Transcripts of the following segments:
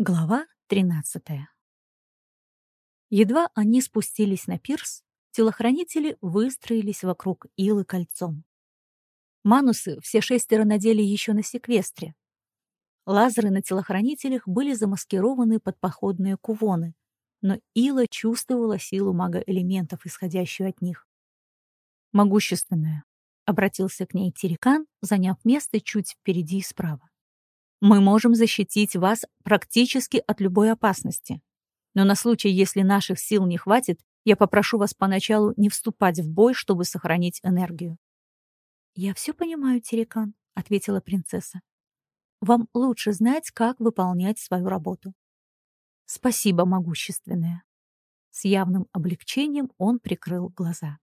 Глава 13 Едва они спустились на пирс, телохранители выстроились вокруг Илы кольцом. Манусы все шестеро надели еще на секвестре. Лазеры на телохранителях были замаскированы под походные кувоны, но Ила чувствовала силу мага-элементов, исходящую от них. «Могущественная», — обратился к ней Терекан, заняв место чуть впереди и справа. Мы можем защитить вас практически от любой опасности. Но на случай, если наших сил не хватит, я попрошу вас поначалу не вступать в бой, чтобы сохранить энергию. «Я все понимаю, Терекан», — ответила принцесса. «Вам лучше знать, как выполнять свою работу». «Спасибо, могущественная». С явным облегчением он прикрыл глаза.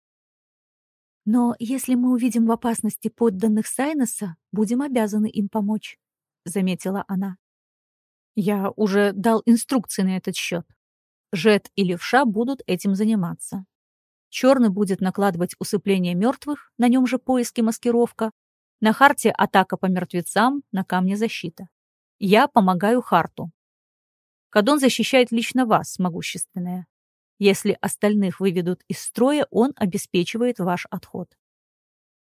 «Но если мы увидим в опасности подданных Сайноса, будем обязаны им помочь. — заметила она. «Я уже дал инструкции на этот счет. Жет и левша будут этим заниматься. Черный будет накладывать усыпление мертвых, на нем же поиски маскировка. На харте атака по мертвецам, на камне защита. Я помогаю харту. Кадон защищает лично вас, могущественная. Если остальных выведут из строя, он обеспечивает ваш отход.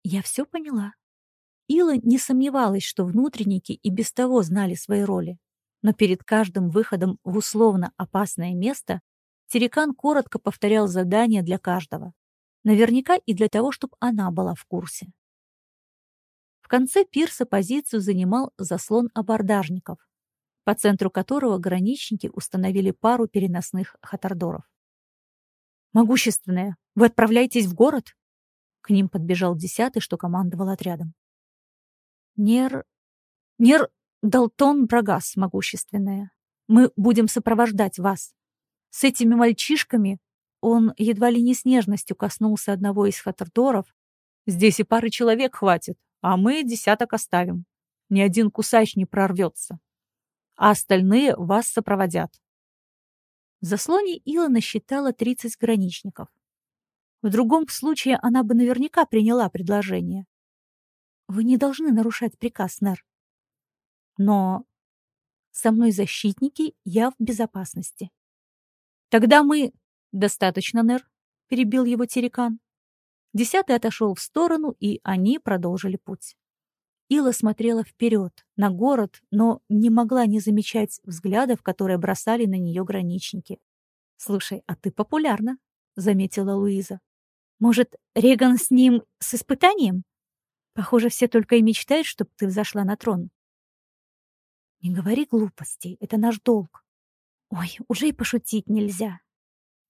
Я все поняла, Ила не сомневалась, что внутренники и без того знали свои роли. Но перед каждым выходом в условно опасное место Терекан коротко повторял задания для каждого. Наверняка и для того, чтобы она была в курсе. В конце пирса позицию занимал заслон абордажников, по центру которого граничники установили пару переносных хатардоров. «Могущественная, вы отправляетесь в город?» К ним подбежал десятый, что командовал отрядом. Нер... Нер Далтон Брагас, могущественная. Мы будем сопровождать вас. С этими мальчишками он едва ли не с нежностью коснулся одного из хатердоров. Здесь и пары человек хватит, а мы десяток оставим. Ни один кусач не прорвется. А остальные вас сопроводят. В заслоне Ила насчитала 30 граничников. В другом случае она бы наверняка приняла предложение. Вы не должны нарушать приказ, Нер. Но со мной защитники, я в безопасности. Тогда мы... Достаточно, Нер, перебил его Терекан. Десятый отошел в сторону, и они продолжили путь. Ила смотрела вперед, на город, но не могла не замечать взглядов, которые бросали на нее граничники. «Слушай, а ты популярна», — заметила Луиза. «Может, Реган с ним с испытанием?» Похоже, все только и мечтают, чтобы ты взошла на трон. Не говори глупостей, это наш долг. Ой, уже и пошутить нельзя.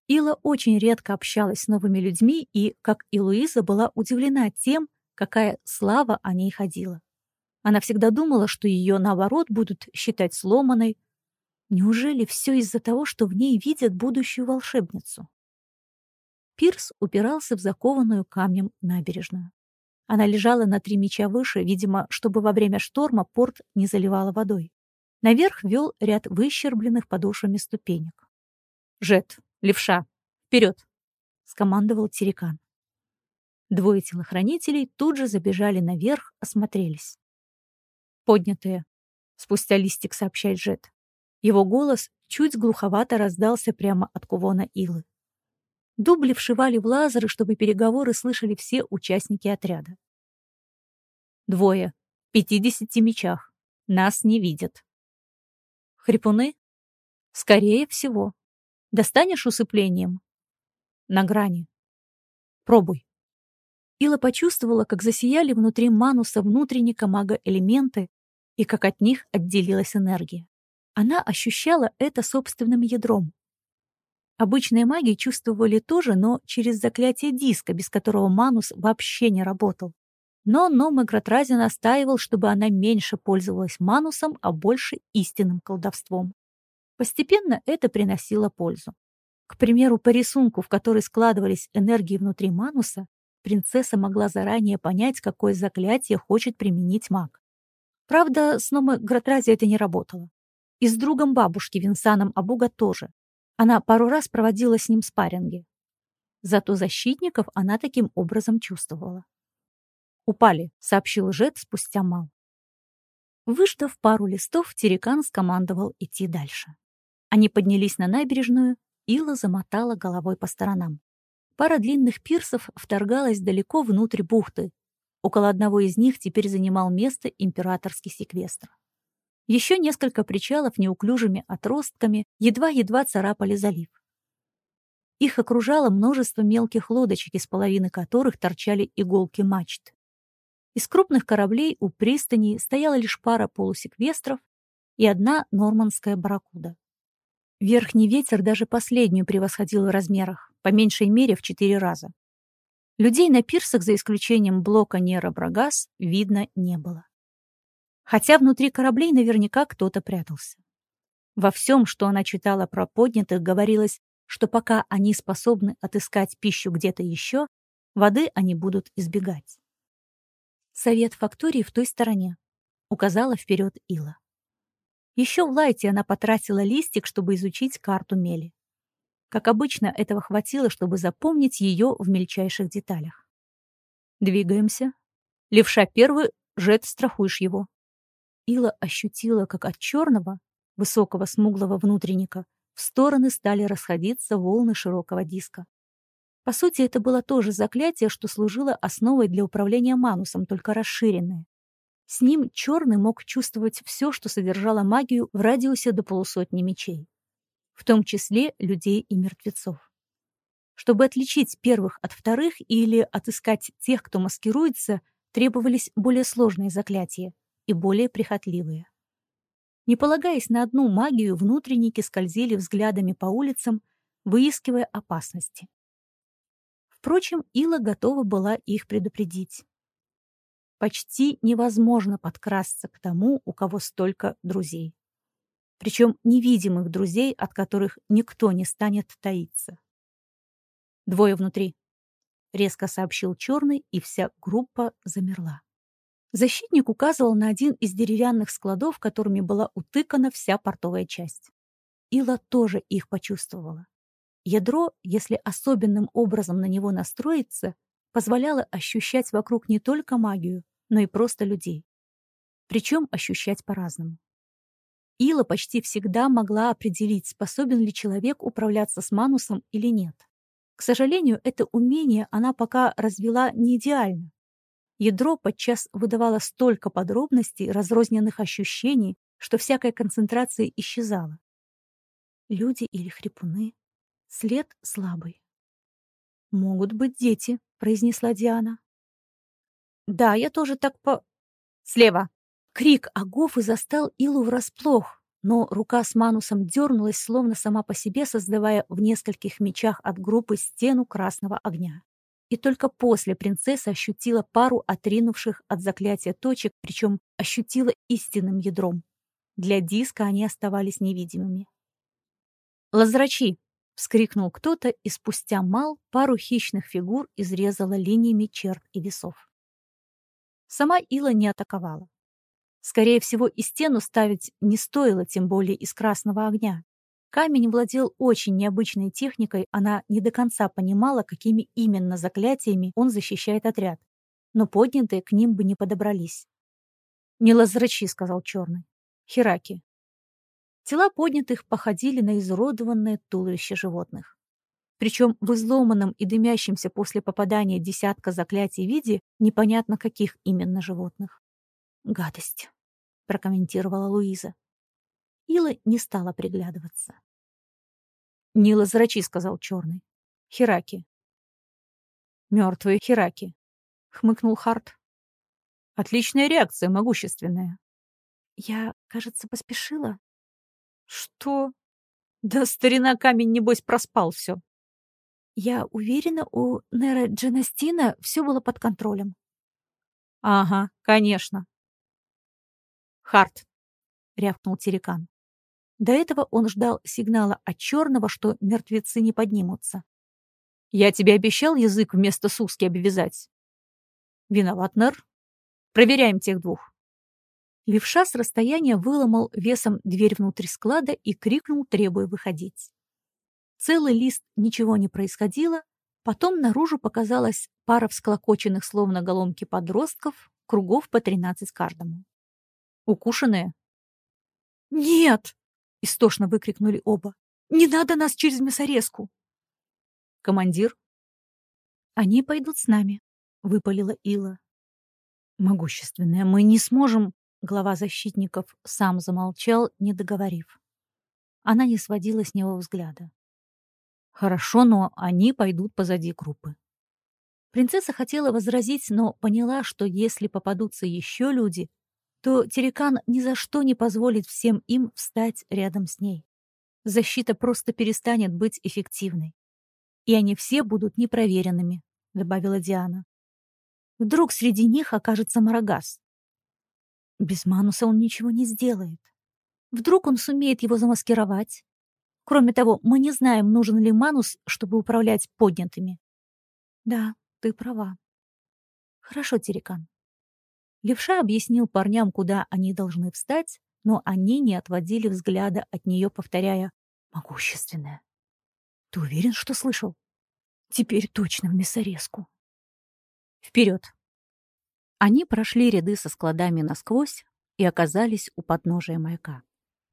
Ила очень редко общалась с новыми людьми и, как и Луиза, была удивлена тем, какая слава о ней ходила. Она всегда думала, что ее, наоборот, будут считать сломанной. Неужели все из-за того, что в ней видят будущую волшебницу? Пирс упирался в закованную камнем набережную. Она лежала на три меча выше, видимо, чтобы во время шторма порт не заливало водой. Наверх вел ряд выщербленных подошвами ступенек. «Жет, левша, вперед!» — скомандовал Терекан. Двое телохранителей тут же забежали наверх, осмотрелись. «Поднятые», — спустя листик сообщает Жет. Его голос чуть глуховато раздался прямо от кувона Илы. Дубли вшивали в лазеры, чтобы переговоры слышали все участники отряда. Двое. В пятидесяти мечах. Нас не видят. Хрипуны? Скорее всего. Достанешь усыплением? На грани. Пробуй. Ила почувствовала, как засияли внутри Мануса внутренника мага элементы и как от них отделилась энергия. Она ощущала это собственным ядром, Обычные маги чувствовали тоже, но через заклятие диска, без которого Манус вообще не работал. Но Нома Гратрази настаивал, чтобы она меньше пользовалась Манусом, а больше истинным колдовством. Постепенно это приносило пользу. К примеру, по рисунку, в который складывались энергии внутри Мануса, принцесса могла заранее понять, какое заклятие хочет применить маг. Правда, с Нома Гратрази это не работало. И с другом бабушки Винсаном Абуга тоже. Она пару раз проводила с ним спарринги. Зато защитников она таким образом чувствовала. «Упали», — сообщил Жет спустя мал. Выждав пару листов, Терекан скомандовал идти дальше. Они поднялись на набережную, Ила замотала головой по сторонам. Пара длинных пирсов вторгалась далеко внутрь бухты. Около одного из них теперь занимал место императорский секвестр. Еще несколько причалов неуклюжими отростками едва-едва царапали залив. Их окружало множество мелких лодочек, из половины которых торчали иголки мачт. Из крупных кораблей у пристани стояла лишь пара полусеквестров и одна нормандская барракуда. Верхний ветер даже последнюю превосходил в размерах, по меньшей мере в четыре раза. Людей на пирсах, за исключением блока Нера Брагас, видно не было. Хотя внутри кораблей наверняка кто-то прятался. Во всем, что она читала про поднятых, говорилось, что пока они способны отыскать пищу где-то еще, воды они будут избегать. Совет фактории в той стороне, указала вперед Ила. Еще в Лайте она потратила листик, чтобы изучить карту мели. Как обычно, этого хватило, чтобы запомнить ее в мельчайших деталях. Двигаемся. Левша первый, Жет, страхуешь его. Ила ощутила, как от черного, высокого смуглого внутренника, в стороны стали расходиться волны широкого диска. По сути, это было то же заклятие, что служило основой для управления манусом, только расширенное. С ним черный мог чувствовать все, что содержало магию в радиусе до полусотни мечей, в том числе людей и мертвецов. Чтобы отличить первых от вторых или отыскать тех, кто маскируется, требовались более сложные заклятия и более прихотливые. Не полагаясь на одну магию, внутренники скользили взглядами по улицам, выискивая опасности. Впрочем, Ила готова была их предупредить. Почти невозможно подкрасться к тому, у кого столько друзей. Причем невидимых друзей, от которых никто не станет таиться. «Двое внутри», — резко сообщил Черный, и вся группа замерла. Защитник указывал на один из деревянных складов, которыми была утыкана вся портовая часть. Ила тоже их почувствовала. Ядро, если особенным образом на него настроиться, позволяло ощущать вокруг не только магию, но и просто людей. Причем ощущать по-разному. Ила почти всегда могла определить, способен ли человек управляться с манусом или нет. К сожалению, это умение она пока развела не идеально. Ядро подчас выдавало столько подробностей, разрозненных ощущений, что всякая концентрация исчезала. Люди или хрипуны, След слабый. «Могут быть дети», — произнесла Диана. «Да, я тоже так по...» «Слева!» Крик Агофы застал Илу врасплох, но рука с Манусом дернулась, словно сама по себе, создавая в нескольких мечах от группы стену красного огня. И только после принцесса ощутила пару отринувших от заклятия точек, причем ощутила истинным ядром. Для диска они оставались невидимыми. «Лазрачи!» Вскрикнул кто-то, и спустя мал пару хищных фигур изрезала линиями черт и весов. Сама Ила не атаковала. Скорее всего, и стену ставить не стоило, тем более из красного огня. Камень владел очень необычной техникой, она не до конца понимала, какими именно заклятиями он защищает отряд, но поднятые к ним бы не подобрались. «Не лазрачи», — сказал Черный. «Хираки, Тела поднятых походили на изуродованное туловище животных. Причем в изломанном и дымящемся после попадания десятка заклятий виде непонятно каких именно животных. «Гадость», — прокомментировала Луиза. Ила не стала приглядываться. «Не лазрачи», — сказал Черный. «Хираки». «Мертвые Хираки», — хмыкнул Харт. «Отличная реакция, могущественная». «Я, кажется, поспешила», что? Да старина камень, небось, проспал все. Я уверена, у Нера Джанастина все было под контролем. Ага, конечно. Харт, рявкнул Терекан. До этого он ждал сигнала от черного, что мертвецы не поднимутся. Я тебе обещал язык вместо суски обвязать. Виноват, Нер. Проверяем тех двух. Левша с расстояния выломал весом дверь внутрь склада и крикнул, требуя выходить. Целый лист ничего не происходило, потом наружу показалась пара всклокоченных, словно голомки подростков, кругов по тринадцать каждому. Укушенные? «Нет!» — истошно выкрикнули оба. «Не надо нас через мясорезку!» «Командир?» «Они пойдут с нами», — выпалила Ила. «Могущественная, мы не сможем...» Глава защитников сам замолчал, не договорив. Она не сводила с него взгляда. «Хорошо, но они пойдут позади группы». Принцесса хотела возразить, но поняла, что если попадутся еще люди, то Терекан ни за что не позволит всем им встать рядом с ней. Защита просто перестанет быть эффективной. И они все будут непроверенными, добавила Диана. Вдруг среди них окажется Марагас. Без Мануса он ничего не сделает. Вдруг он сумеет его замаскировать. Кроме того, мы не знаем, нужен ли Манус, чтобы управлять поднятыми. Да, ты права. Хорошо, Терекан. Левша объяснил парням, куда они должны встать, но они не отводили взгляда от нее, повторяя «могущественная». «Ты уверен, что слышал?» «Теперь точно в мясорезку». «Вперед!» Они прошли ряды со складами насквозь и оказались у подножия маяка,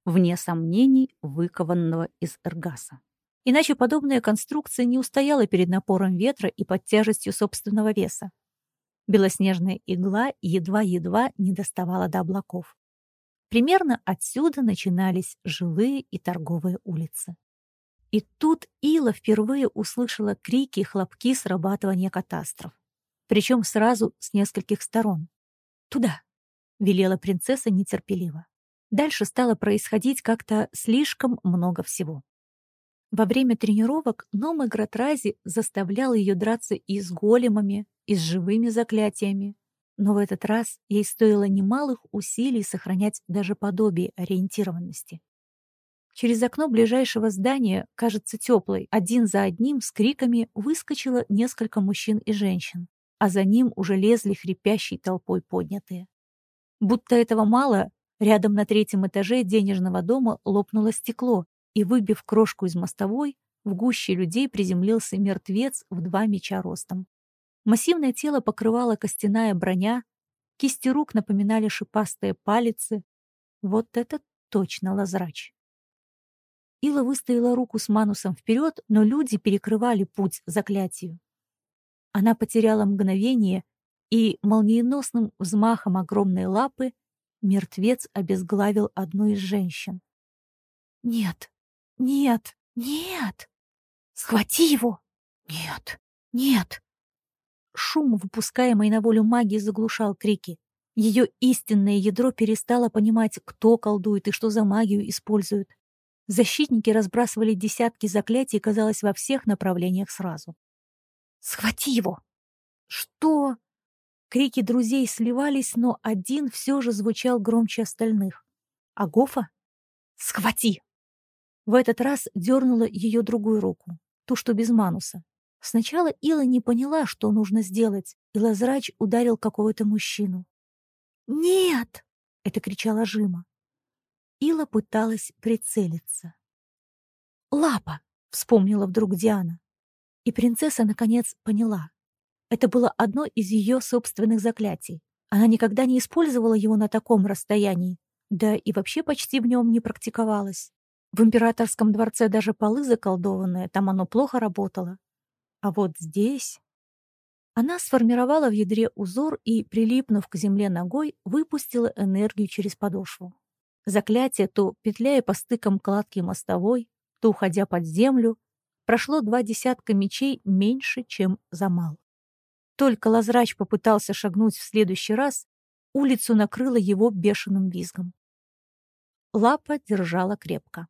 вне сомнений выкованного из эргаса. Иначе подобная конструкция не устояла перед напором ветра и под тяжестью собственного веса. Белоснежная игла едва-едва не доставала до облаков. Примерно отсюда начинались жилые и торговые улицы. И тут Ила впервые услышала крики и хлопки срабатывания катастроф. Причем сразу с нескольких сторон. «Туда!» — велела принцесса нетерпеливо. Дальше стало происходить как-то слишком много всего. Во время тренировок Нома Гратрази заставлял ее драться и с големами, и с живыми заклятиями. Но в этот раз ей стоило немалых усилий сохранять даже подобие ориентированности. Через окно ближайшего здания, кажется теплой, один за одним с криками выскочило несколько мужчин и женщин, а за ним уже лезли хрипящей толпой поднятые. Будто этого мало, рядом на третьем этаже денежного дома лопнуло стекло, и, выбив крошку из мостовой, в гуще людей приземлился мертвец в два меча ростом. Массивное тело покрывало костяная броня, кисти рук напоминали шипастые палицы. Вот это точно лазрач. Ила выставила руку с манусом вперед, но люди перекрывали путь заклятию. Она потеряла мгновение, и молниеносным взмахом огромной лапы мертвец обезглавил одну из женщин. «Нет!» «Нет! Нет! Схвати его! Нет! Нет!» Шум, выпускаемый на волю магии, заглушал крики. Ее истинное ядро перестало понимать, кто колдует и что за магию использует. Защитники разбрасывали десятки заклятий, казалось, во всех направлениях сразу. «Схвати его!» «Что?» Крики друзей сливались, но один все же звучал громче остальных. «Агофа? Схвати!» В этот раз дернула ее другую руку, ту, что без мануса. Сначала Ила не поняла, что нужно сделать, и Лазрач ударил какого-то мужчину. «Нет!» — это кричала Жима. Ила пыталась прицелиться. «Лапа!» — вспомнила вдруг Диана. И принцесса, наконец, поняла. Это было одно из ее собственных заклятий. Она никогда не использовала его на таком расстоянии, да и вообще почти в нем не практиковалась. В императорском дворце даже полы заколдованные, там оно плохо работало. А вот здесь... Она сформировала в ядре узор и, прилипнув к земле ногой, выпустила энергию через подошву. Заклятие, то петляя по стыкам кладки мостовой, то уходя под землю, прошло два десятка мечей меньше, чем замал. Только Лазрач попытался шагнуть в следующий раз, улицу накрыло его бешеным визгом. Лапа держала крепко.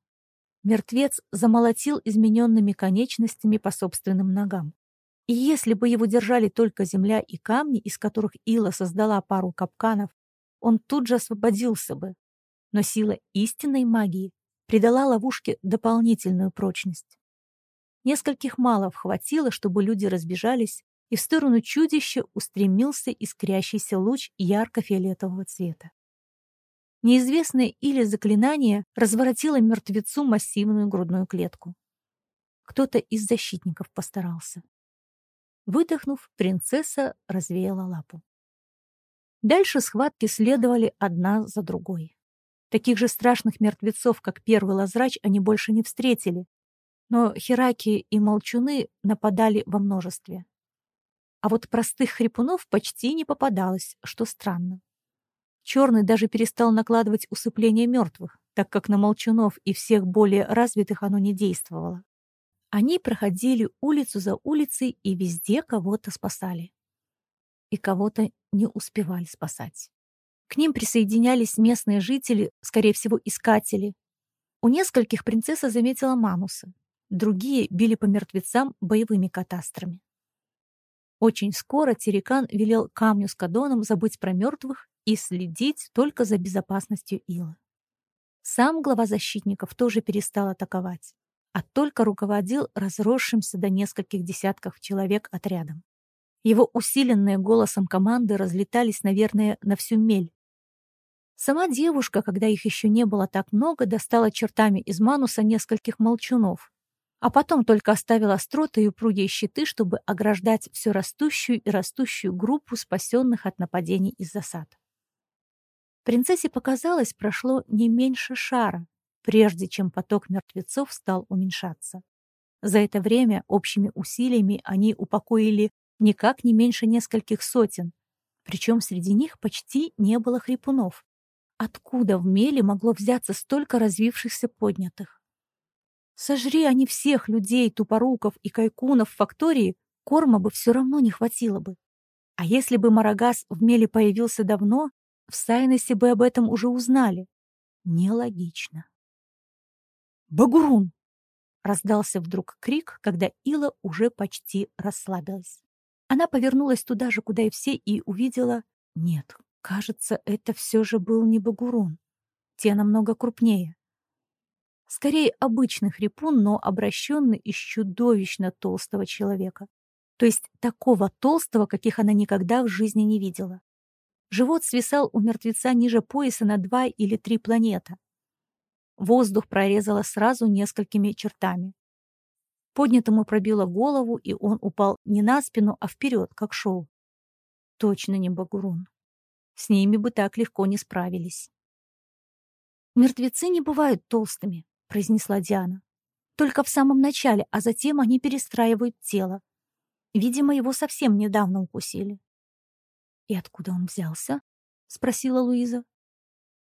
Мертвец замолотил измененными конечностями по собственным ногам. И если бы его держали только земля и камни, из которых Ила создала пару капканов, он тут же освободился бы. Но сила истинной магии придала ловушке дополнительную прочность. Нескольких малов хватило, чтобы люди разбежались, и в сторону чудища устремился искрящийся луч ярко-фиолетового цвета. Неизвестное или заклинание разворотило мертвецу массивную грудную клетку. Кто-то из защитников постарался. Выдохнув, принцесса развеяла лапу. Дальше схватки следовали одна за другой. Таких же страшных мертвецов, как первый лазрач, они больше не встретили. Но хераки и молчуны нападали во множестве. А вот простых хрипунов почти не попадалось, что странно. Черный даже перестал накладывать усыпление мертвых, так как на молчунов и всех более развитых оно не действовало. Они проходили улицу за улицей и везде кого-то спасали. И кого-то не успевали спасать. К ним присоединялись местные жители, скорее всего, искатели. У нескольких принцесса заметила манусы. Другие били по мертвецам боевыми катастрами. Очень скоро Терекан велел камню с кадоном забыть про мертвых и следить только за безопасностью Ила. Сам глава защитников тоже перестал атаковать, а только руководил разросшимся до нескольких десятков человек отрядом. Его усиленные голосом команды разлетались, наверное, на всю мель. Сама девушка, когда их еще не было так много, достала чертами из мануса нескольких молчунов, а потом только оставила остроты и упругие щиты, чтобы ограждать всю растущую и растущую группу спасенных от нападений из засад. Принцессе показалось, прошло не меньше шара, прежде чем поток мертвецов стал уменьшаться. За это время общими усилиями они упокоили никак не меньше нескольких сотен, причем среди них почти не было хрипунов. Откуда в меле могло взяться столько развившихся поднятых? Сожри они всех людей, тупоруков и кайкунов в фактории, корма бы все равно не хватило бы. А если бы Марагас в меле появился давно, в Сайнесе бы об этом уже узнали. Нелогично. «Багурун!» — раздался вдруг крик, когда Ила уже почти расслабилась. Она повернулась туда же, куда и все, и увидела... Нет, кажется, это все же был не Багурун. Те намного крупнее. Скорее, обычный хрипун, но обращенный из чудовищно толстого человека. То есть такого толстого, каких она никогда в жизни не видела. Живот свисал у мертвеца ниже пояса на два или три планета. Воздух прорезало сразу несколькими чертами. Поднятому пробило голову, и он упал не на спину, а вперед, как шел. Точно не Багурун. С ними бы так легко не справились. «Мертвецы не бывают толстыми», — произнесла Диана. «Только в самом начале, а затем они перестраивают тело. Видимо, его совсем недавно укусили». «И откуда он взялся?» — спросила Луиза.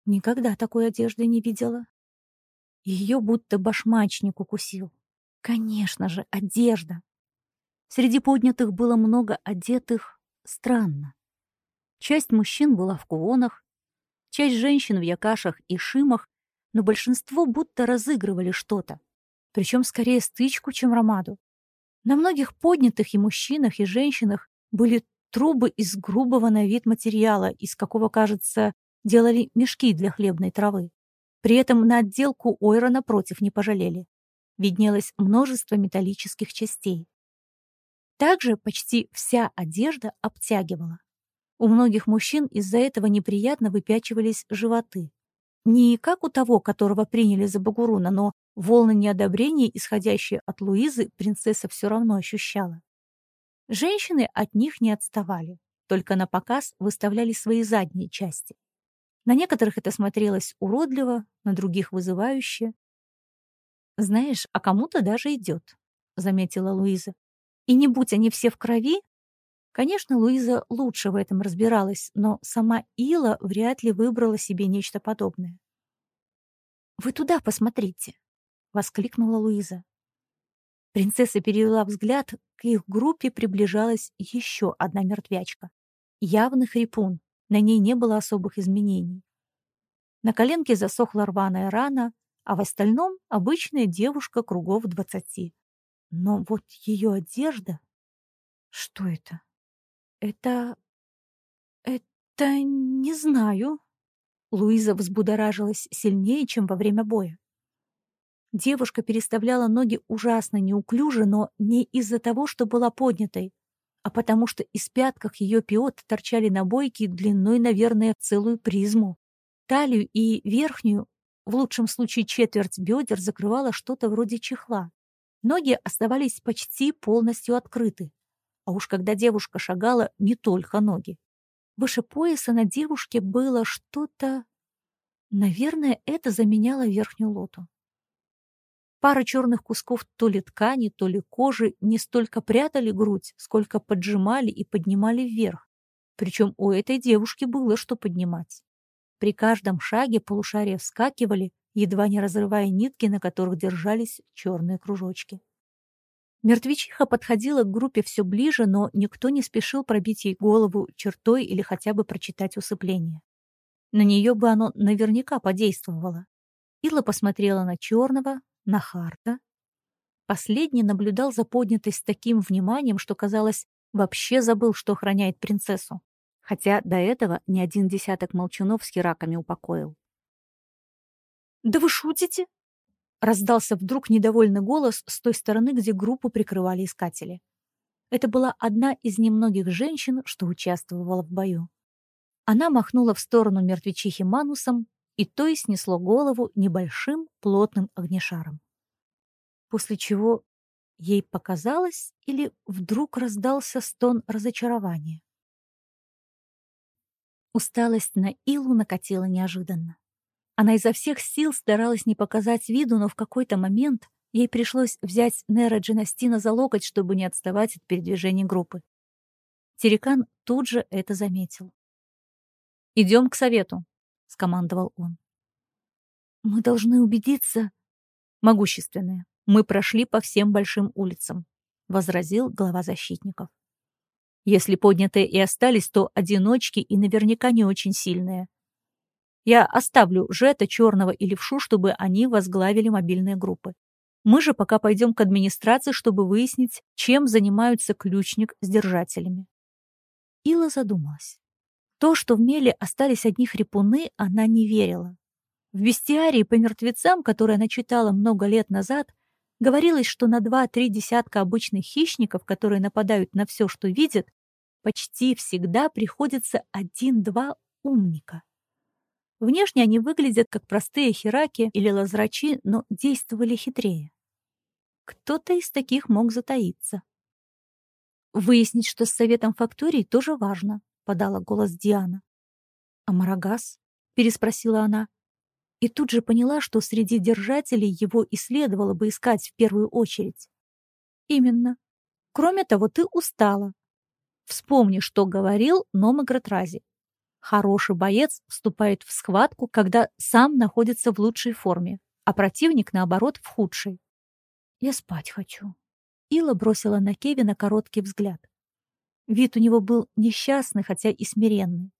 «Никогда такой одежды не видела». Ее будто башмачник укусил. Конечно же, одежда. Среди поднятых было много одетых странно. Часть мужчин была в кувонах, часть женщин в якашах и шимах, но большинство будто разыгрывали что-то, причем скорее стычку, чем ромаду. На многих поднятых и мужчинах, и женщинах были трубы из грубого на вид материала, из какого, кажется, делали мешки для хлебной травы. При этом на отделку ойра напротив не пожалели. Виднелось множество металлических частей. Также почти вся одежда обтягивала. У многих мужчин из-за этого неприятно выпячивались животы. Не как у того, которого приняли за Багуруна, но волны неодобрения, исходящие от Луизы, принцесса все равно ощущала. Женщины от них не отставали, только на показ выставляли свои задние части. На некоторых это смотрелось уродливо, на других вызывающе. «Знаешь, а кому-то даже идет», — заметила Луиза. «И не будь они все в крови...» Конечно, Луиза лучше в этом разбиралась, но сама Ила вряд ли выбрала себе нечто подобное. «Вы туда посмотрите!» — воскликнула Луиза. Принцесса перевела взгляд, к их группе приближалась еще одна мертвячка. Явный хрипун, на ней не было особых изменений. На коленке засохла рваная рана, а в остальном обычная девушка кругов двадцати. Но вот ее одежда... Что это? Это... Это... не знаю. Луиза взбудоражилась сильнее, чем во время боя. Девушка переставляла ноги ужасно неуклюже, но не из-за того, что была поднятой, а потому что из пятках ее пиот торчали набойки длиной, наверное, целую призму. Талию и верхнюю, в лучшем случае четверть бедер, закрывала что-то вроде чехла. Ноги оставались почти полностью открыты. А уж когда девушка шагала, не только ноги. Выше пояса на девушке было что-то... Наверное, это заменяло верхнюю лоту. Пара черных кусков то ли ткани, то ли кожи не столько прятали грудь, сколько поджимали и поднимали вверх. Причем у этой девушки было что поднимать. При каждом шаге полушария вскакивали, едва не разрывая нитки, на которых держались черные кружочки. Мертвечиха подходила к группе все ближе, но никто не спешил пробить ей голову чертой или хотя бы прочитать усыпление. На нее бы оно наверняка подействовало. Ила посмотрела на черного, на Харта. Последний наблюдал за поднятой с таким вниманием, что, казалось, вообще забыл, что охраняет принцессу. Хотя до этого ни один десяток молчунов с хераками упокоил. «Да вы шутите?» Раздался вдруг недовольный голос с той стороны, где группу прикрывали искатели. Это была одна из немногих женщин, что участвовала в бою. Она махнула в сторону мертвечихи Манусом, и то и снесло голову небольшим плотным огнешаром. После чего ей показалось или вдруг раздался стон разочарования. Усталость на Илу накатила неожиданно. Она изо всех сил старалась не показать виду, но в какой-то момент ей пришлось взять Нера Джинастина за локоть, чтобы не отставать от передвижения группы. Терекан тут же это заметил. «Идем к совету», — скомандовал он. «Мы должны убедиться...» «Могущественные, мы прошли по всем большим улицам», — возразил глава защитников. «Если поднятые и остались, то одиночки и наверняка не очень сильные. Я оставлю Жета, Черного и Левшу, чтобы они возглавили мобильные группы. Мы же пока пойдем к администрации, чтобы выяснить, чем занимаются ключник с держателями. Ила задумалась. То, что в Меле остались одни хрипуны, она не верила. В бестиарии по мертвецам, которые она читала много лет назад, говорилось, что на два-три десятка обычных хищников, которые нападают на все, что видят, почти всегда приходится один-два умника. Внешне они выглядят как простые хераки или лазрачи, но действовали хитрее. Кто-то из таких мог затаиться. «Выяснить, что с советом факторий, тоже важно», — подала голос Диана. «А Марагас?» — переспросила она. И тут же поняла, что среди держателей его и следовало бы искать в первую очередь. «Именно. Кроме того, ты устала. Вспомни, что говорил Номагратрази. Хороший боец вступает в схватку, когда сам находится в лучшей форме, а противник, наоборот, в худшей. «Я спать хочу». Ила бросила на Кевина короткий взгляд. Вид у него был несчастный, хотя и смиренный.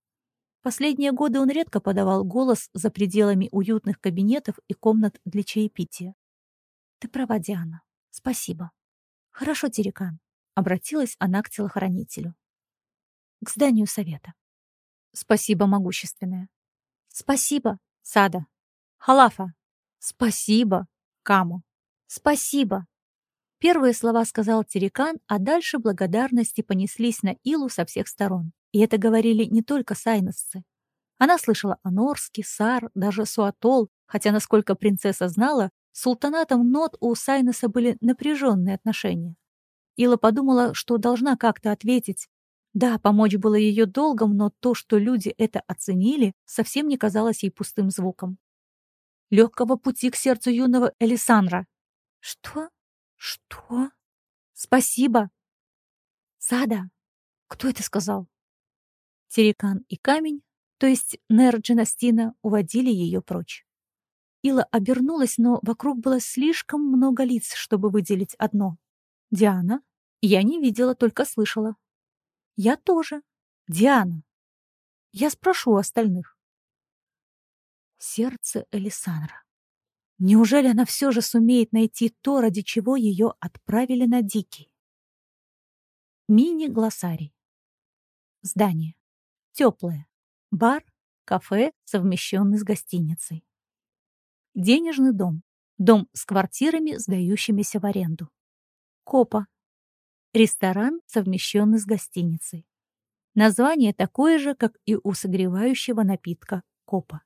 Последние годы он редко подавал голос за пределами уютных кабинетов и комнат для чаепития. «Ты права, Диана. Спасибо». «Хорошо, Терекан», — обратилась она к телохранителю. «К зданию совета». Спасибо, могущественная. Спасибо, Сада. Халафа. Спасибо, Каму. Спасибо. Первые слова сказал Терекан, а дальше благодарности понеслись на Илу со всех сторон. И это говорили не только сайносцы. Она слышала о Норске, Сар, даже Суатол, хотя, насколько принцесса знала, с султанатом Нот у Сайноса были напряженные отношения. Ила подумала, что должна как-то ответить, да, помочь было ее долгом, но то, что люди это оценили, совсем не казалось ей пустым звуком. Легкого пути к сердцу юного Элисандра. Что? Что? Спасибо. Сада. Кто это сказал? Терекан и камень, то есть Нер Джинастина, уводили ее прочь. Ила обернулась, но вокруг было слишком много лиц, чтобы выделить одно. Диана? Я не видела, только слышала. Я тоже. Диана. Я спрошу у остальных. Сердце Элисандра. Неужели она все же сумеет найти то, ради чего ее отправили на Дикий? Мини-глоссарий. Здание. Теплое. Бар, кафе, совмещенный с гостиницей. Денежный дом. Дом с квартирами, сдающимися в аренду. Копа. Ресторан, совмещенный с гостиницей. Название такое же, как и у согревающего напитка копа.